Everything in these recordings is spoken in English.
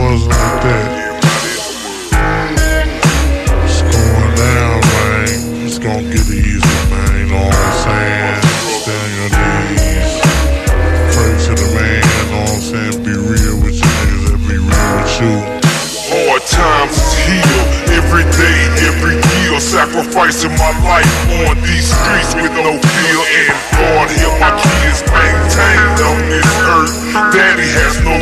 boys like that. It's going down, man. It's gonna get easy, man. Know what I'm saying? Stay on your knees. Pray to the man. Know what I'm saying? Be real with you niggas that be real with you. Hard times heal. Every day, every year, sacrificing my life on these streets with no fear. And Lord, hear my kids maintain on this earth. Daddy has no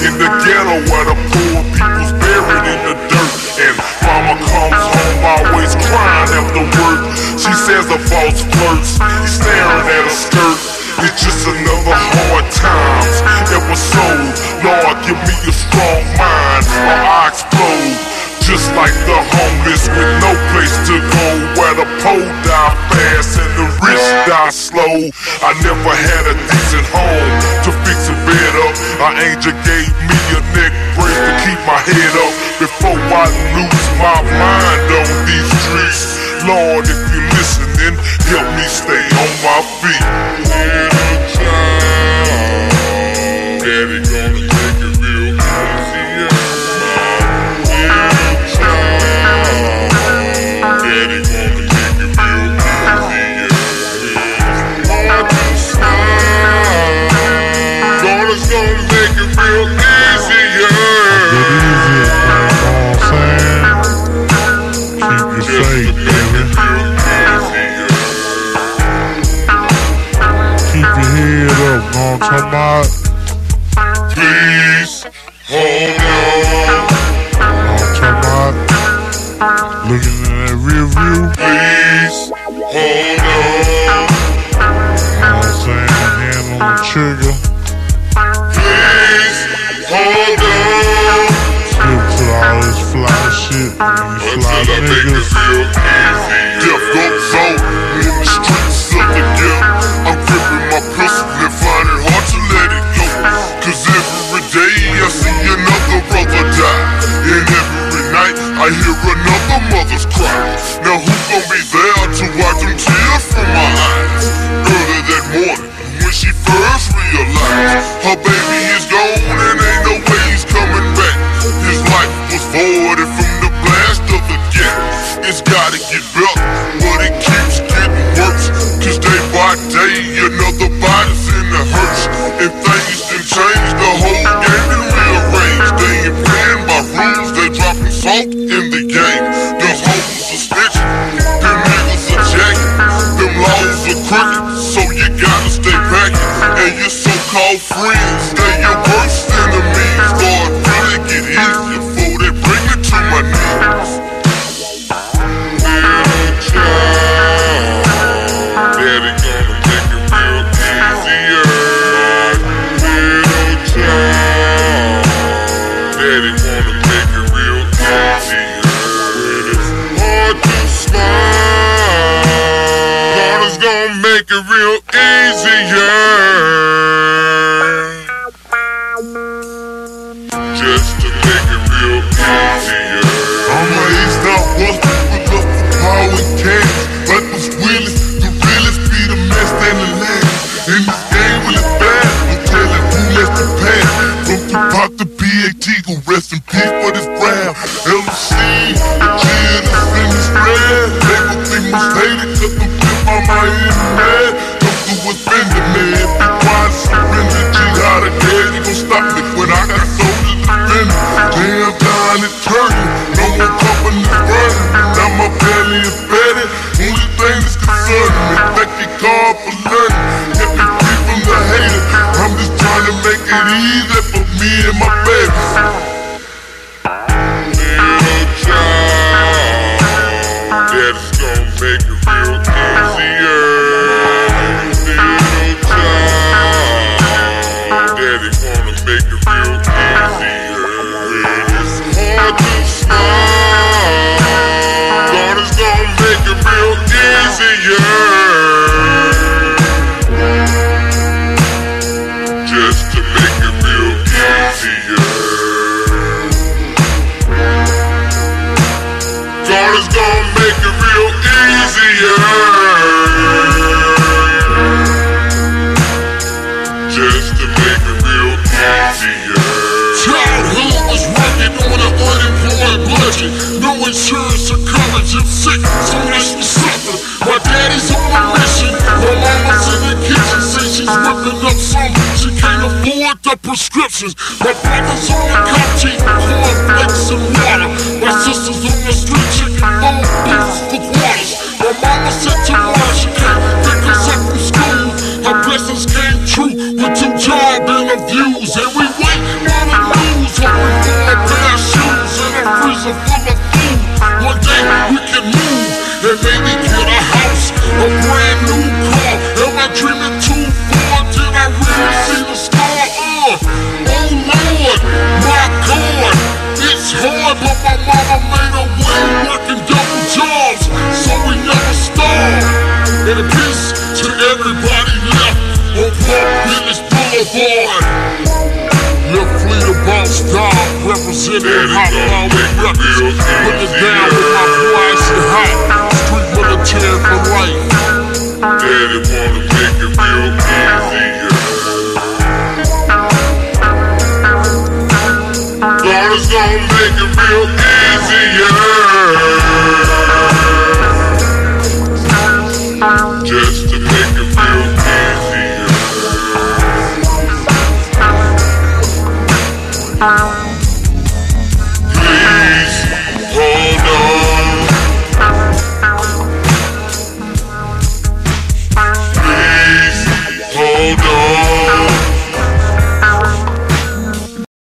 in the ghetto where the poor people's buried in the dirt. And mama comes home always crying after work. She says the boss flirts, staring at her skirt. It's just another hard times episode. Lord, give me a strong mind or I explode. Just like the homeless with no place to go, where the poor die fast and the rich die slow. I never had a decent home to fix a bed up. An angel gave me a neck brace to keep my head up before I lose my mind on these streets. Lord, if you're listening, help me stay on my feet. Gonna make it real easier. Get easier, man. Know what I'm saying? Keep you safe, baby. Keep your head up. Know what I'm talking about? Please hold on. Know what I'm talking about? Looking in that rear view. Please hold on. Know what I'm saying? Hand on the trigger. Until I make it real easy. Death goes on in the streets of the ghetto. I'm gripping my pistol and find it hard to let it go. Cause every day I see another brother die. And every night I hear another Get better, but it keeps getting worse. Cause day by day, another body's in the hearse. And things done changed, the whole game rearranged. They ain't playing by rules, they dropping salt it real easier. Bender, man. Be quiet, surrender, jihad again. You gon' stop me when I got soldiers to defend. Damn, down it turning. No more companies running. Now my belly is bedded. Only thing that's concerning me. Thank you, God, for learning. Get me free from the haters. I'm just trying to make it easy for me and my babies. Little child, Daddy's gonna make it No insurance or coverage if sick, so this was something. My daddy's on a oh. mission. My mama's in the kitchen, say she's whipping up some. she can't afford the prescriptions. My brothers on the country, cornflakes and water. My sisters on the street, chicken bone beef for quarters. My mama said to tomorrow oh. she can't pick us up oh. from school. Her blessings came true with two job interviews. And we a representing hot power records. Put it down